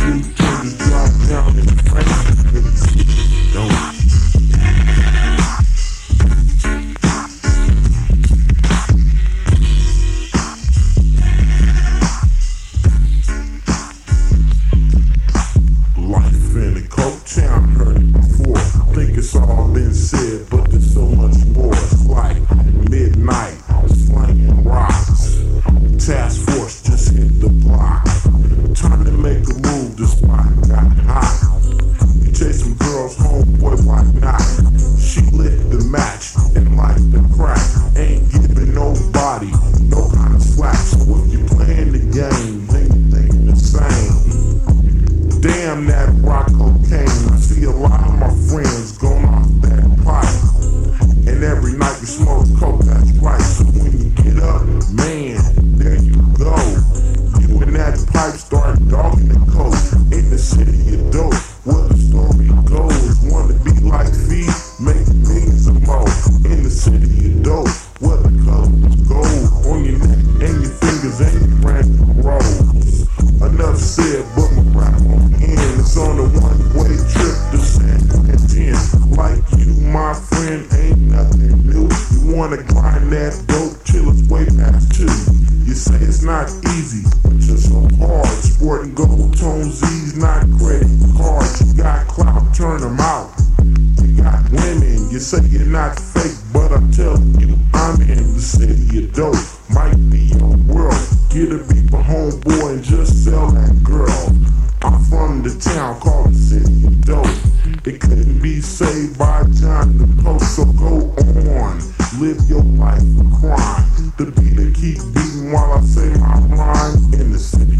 you. Game. Damn that rock cocaine. I see a lot of my friends going off that pipe. And every night we smoke coke, that's right. So when you get up, man, there you go. You and that pipe start dogging the coke. In the city of dope, where the story goes. Wanna be like V, make millions of more. In the city not easy, you're so hard. Sporting gold tone Z's, not credit cards. You got clout, turn them out. You got women, you say you're not fake, but I'm telling you, I'm in the city of dope. Might be your world. Get a beat for homeboy and just sell that girl. I'm from the town called the city dope. It couldn't be saved by time the post, so go on. Live your life for crime. The beat that keep beating while I say my rhyme in the city.